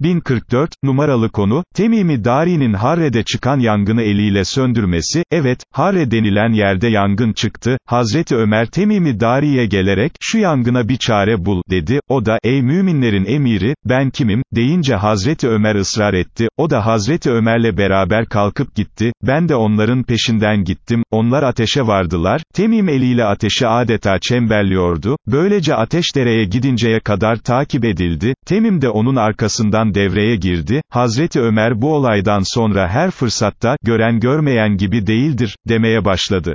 1044, numaralı konu, Temimi Dari'nin Harre'de çıkan yangını eliyle söndürmesi, evet, Harre denilen yerde yangın çıktı, Hazreti Ömer Temimi Dari'ye gelerek, şu yangına bir çare bul, dedi, o da, ey müminlerin emiri, ben kimim, deyince Hazreti Ömer ısrar etti, o da Hazreti Ömer'le beraber kalkıp gitti, ben de onların peşinden gittim, onlar ateşe vardılar, Temim eliyle ateşi adeta çemberliyordu, böylece ateş dereye gidinceye kadar takip edildi, Temim de onun arkasından devreye girdi, Hazreti Ömer bu olaydan sonra her fırsatta, gören görmeyen gibi değildir, demeye başladı.